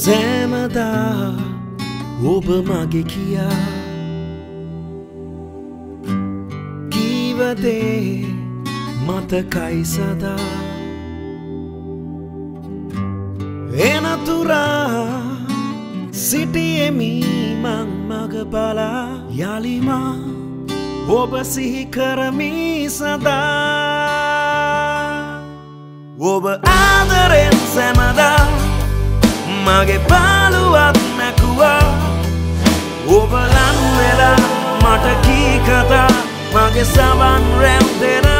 සෑමදා ඔබ මගේ කියා. කීවදේ මතකයි සදා. එනතුරා සිටියෙමි මං මග බලා යළිමා ඔබ සිහි කරමි සදා. ඔබ ආදරෙන් සැමදා. මගේ පාලුවත් නැකුවා ඔබලන් වෙලා මට කී කතා මගේ සවන් රැම් දෙනවා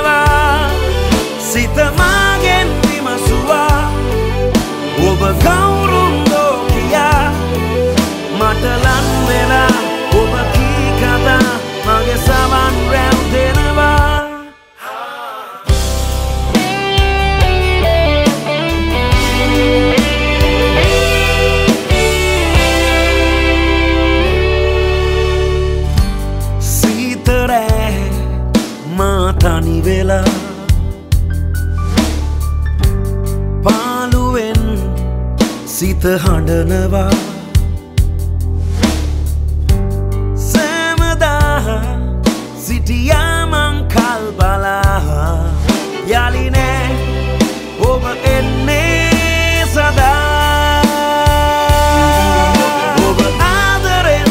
මාතනි වෙලා පාලුවෙන් සිත හඬනවා. සෑමදා සිටියාමං කල් බලා යලිනෑ ඔබ එන්නේ සදා. ඔබ ආදරෙන්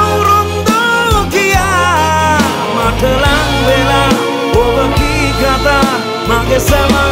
මටලන් වෙලා